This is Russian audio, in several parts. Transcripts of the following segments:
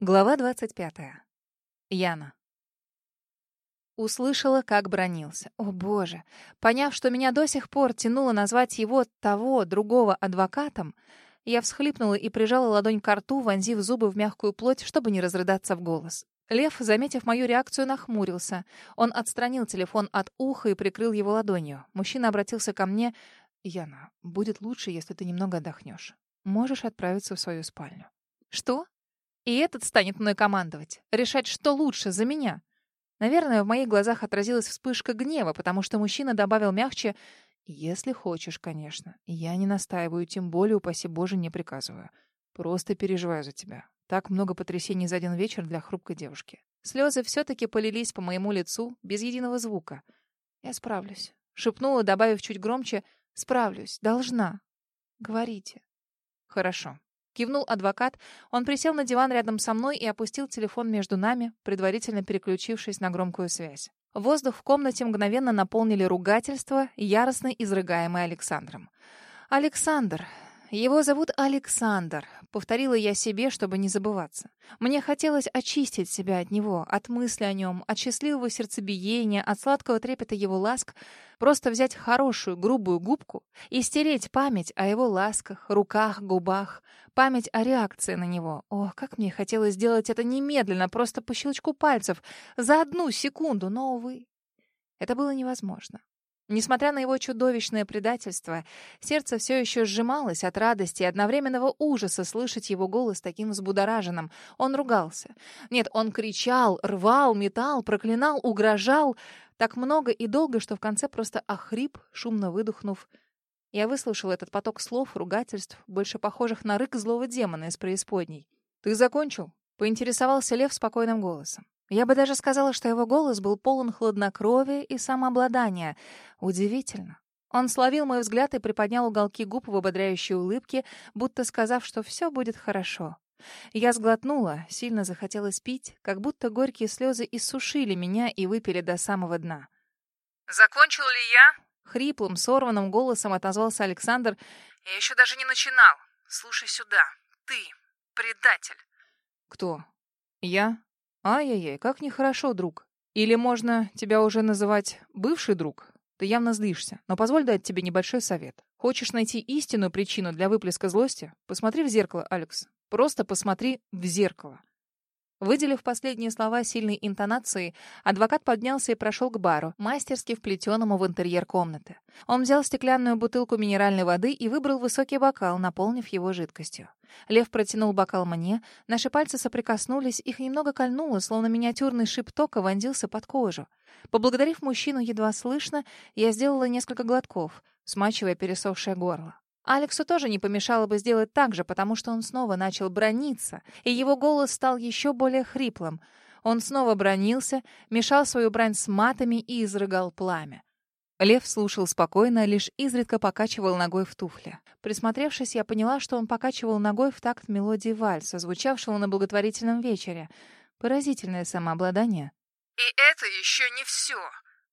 Глава 25. Яна. Услышала, как бронился. О, боже! Поняв, что меня до сих пор тянуло назвать его того, другого адвокатом, я всхлипнула и прижала ладонь к рту, вонзив зубы в мягкую плоть, чтобы не разрыдаться в голос. Лев, заметив мою реакцию, нахмурился. Он отстранил телефон от уха и прикрыл его ладонью. Мужчина обратился ко мне. «Яна, будет лучше, если ты немного отдохнешь. Можешь отправиться в свою спальню». «Что?» и этот станет мной командовать, решать, что лучше за меня. Наверное, в моих глазах отразилась вспышка гнева, потому что мужчина добавил мягче «Если хочешь, конечно. Я не настаиваю, тем более, упаси Боже, не приказываю. Просто переживаю за тебя. Так много потрясений за один вечер для хрупкой девушки». Слезы все-таки полились по моему лицу, без единого звука. «Я справлюсь», — шепнула, добавив чуть громче «Справлюсь, должна. Говорите». «Хорошо», Кивнул адвокат. Он присел на диван рядом со мной и опустил телефон между нами, предварительно переключившись на громкую связь. Воздух в комнате мгновенно наполнили ругательства, яростно изрыгаемые Александром. «Александр, Его зовут Александр. Повторила я себе, чтобы не забываться. Мне хотелось очистить себя от него, от мысли о нем, от счастливого сердцебиения, от сладкого трепета его ласк, просто взять хорошую грубую губку и стереть память о его ласках, руках, губах, память о реакции на него. О, как мне хотелось сделать это немедленно, просто по Несмотря на его чудовищное предательство, сердце все еще сжималось от радости и одновременного ужаса слышать его голос таким взбудораженным. Он ругался. Нет, он кричал, рвал, метал, проклинал, угрожал. Так много и долго, что в конце просто охрип, шумно выдохнув. Я выслушал этот поток слов, ругательств, больше похожих на рык злого демона из преисподней. «Ты закончил?» — поинтересовался Лев спокойным голосом. Я бы даже сказала, что его голос был полон хладнокровия и самообладания. Удивительно. Он словил мой взгляд и приподнял уголки губ в ободряющей улыбке, будто сказав, что все будет хорошо. Я сглотнула, сильно захотелось пить, как будто горькие слезы иссушили меня и выпили до самого дна. «Закончил ли я?» — хриплым, сорванным голосом отозвался Александр. «Я еще даже не начинал. Слушай сюда. Ты предатель». «Кто? Я?» «Ай-яй-яй, как нехорошо, друг. Или можно тебя уже называть «бывший друг»?» Ты явно злишься, но позволь дать тебе небольшой совет. Хочешь найти истинную причину для выплеска злости? Посмотри в зеркало, Алекс. Просто посмотри в зеркало. Выделив последние слова сильной интонации, адвокат поднялся и прошел к бару, мастерски вплетенному в интерьер комнаты. Он взял стеклянную бутылку минеральной воды и выбрал высокий бокал, наполнив его жидкостью. Лев протянул бокал мне, наши пальцы соприкоснулись, их немного кольнуло, словно миниатюрный шип тока вонзился под кожу. Поблагодарив мужчину едва слышно, я сделала несколько глотков, смачивая пересохшее горло. Алексу тоже не помешало бы сделать так же, потому что он снова начал брониться, и его голос стал еще более хриплым. Он снова бронился, мешал свою брань с матами и изрыгал пламя. Лев слушал спокойно, лишь изредка покачивал ногой в туфле. Присмотревшись, я поняла, что он покачивал ногой в такт мелодии вальса, звучавшего на благотворительном вечере. Поразительное самообладание. «И это еще не все!»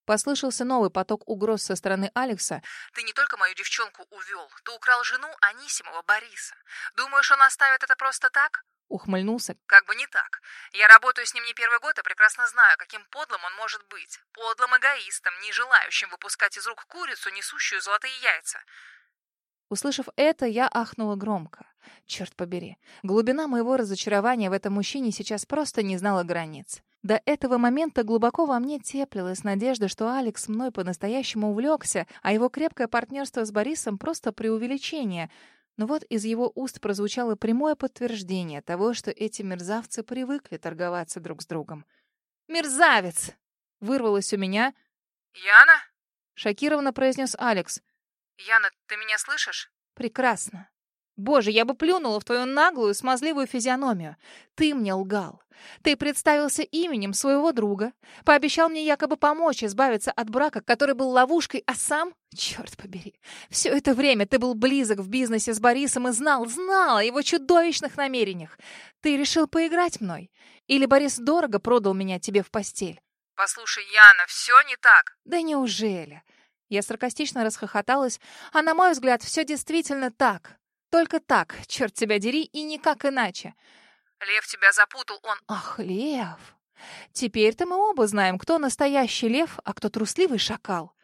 Послышался новый поток угроз со стороны Алекса. «Ты не только мою девчонку увел, ты украл жену Анисимова Бориса. Думаешь, он оставит это просто так?» Ухмыльнулся. «Как бы не так. Я работаю с ним не первый год и прекрасно знаю, каким подлым он может быть. Подлым эгоистом, не желающим выпускать из рук курицу, несущую золотые яйца. Услышав это, я ахнула громко. Черт побери, глубина моего разочарования в этом мужчине сейчас просто не знала границ. До этого момента глубоко во мне теплилась надежда, что Алекс мной по-настоящему увлекся, а его крепкое партнерство с Борисом — просто преувеличение. Но вот из его уст прозвучало прямое подтверждение того, что эти мерзавцы привыкли торговаться друг с другом. «Мерзавец!» — вырвалось у меня. «Яна?» — шокированно произнес Алекс. «Яна, ты меня слышишь?» «Прекрасно. Боже, я бы плюнула в твою наглую, смазливую физиономию. Ты мне лгал. Ты представился именем своего друга, пообещал мне якобы помочь избавиться от брака, который был ловушкой, а сам, черт побери, все это время ты был близок в бизнесе с Борисом и знал, знал о его чудовищных намерениях. Ты решил поиграть мной? Или Борис дорого продал меня тебе в постель? Послушай, Яна, все Только так, черт тебя дери, и никак иначе. Лев тебя запутал, он... Ах, Лев! Теперь-то мы оба знаем, кто настоящий лев, а кто трусливый шакал.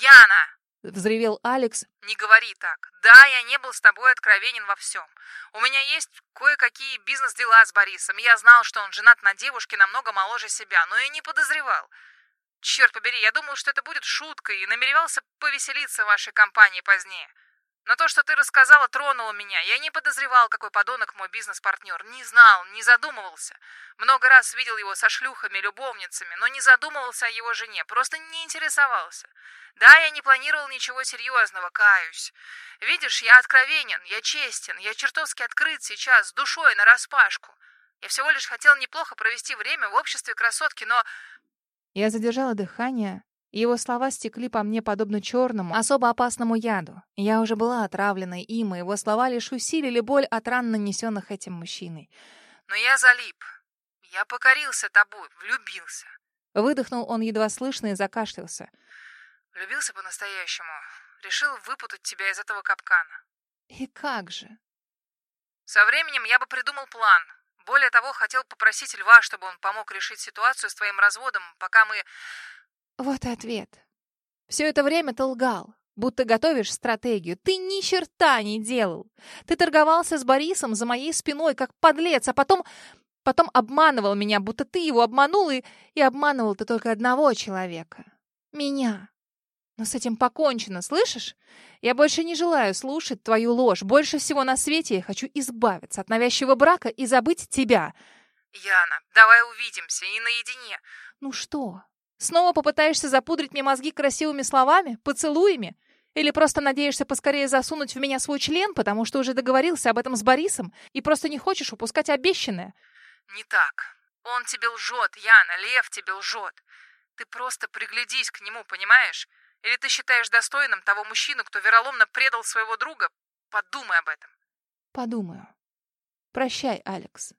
Яна! — взревел Алекс. «Не говори так. Да, я не был с тобой откровенен во всем. У меня есть кое-какие бизнес-дела с Борисом. Я знал, что он женат на девушке намного моложе себя, но и не подозревал. Черт побери, я думал, что это будет шутка и намеревался повеселиться в вашей компании позднее. Но то, что ты рассказала, тронуло меня. Я не подозревал, какой подонок мой бизнес-партнер. Не знал, не задумывался. Много раз видел его со шлюхами, любовницами, но не задумывался о его жене. Просто не интересовался. Да, я не планировал ничего серьезного, каюсь. Видишь, я откровенен, я честен, я чертовски открыт сейчас, с душой, нараспашку. Я всего лишь хотел неплохо провести время в обществе красотки, но... Я задержала дыхание, его слова стекли по мне подобно черному, особо опасному яду. Я уже была отравленной им, и его слова лишь усилили боль от ран, нанесенных этим мужчиной. «Но я залип. Я покорился тобой, влюбился». Выдохнул он едва слышно и закашлялся. «Влюбился по-настоящему. Решил выпутать тебя из этого капкана». «И как же?» «Со временем я бы придумал план, более того, хотел попросить Льва, чтобы он помог решить ситуацию с твоим разводом, пока мы... Вот ответ. Все это время ты лгал, будто готовишь стратегию. Ты ни черта не делал. Ты торговался с Борисом за моей спиной, как подлец, а потом... Потом обманывал меня, будто ты его обманул, и, и обманывал ты только одного человека. Меня. Но с этим покончено, слышишь? Я больше не желаю слушать твою ложь. Больше всего на свете я хочу избавиться от навязчивого брака и забыть тебя. Яна, давай увидимся и наедине. Ну что, Снова попытаешься запудрить мне мозги красивыми словами, поцелуями? Или просто надеешься поскорее засунуть в меня свой член, потому что уже договорился об этом с Борисом и просто не хочешь упускать обещанное? Не так. Он тебе лжет, Яна, Лев тебе лжет. Ты просто приглядись к нему, понимаешь? Или ты считаешь достойным того мужчину, кто вероломно предал своего друга? Подумай об этом. Подумаю. Прощай, Алекс.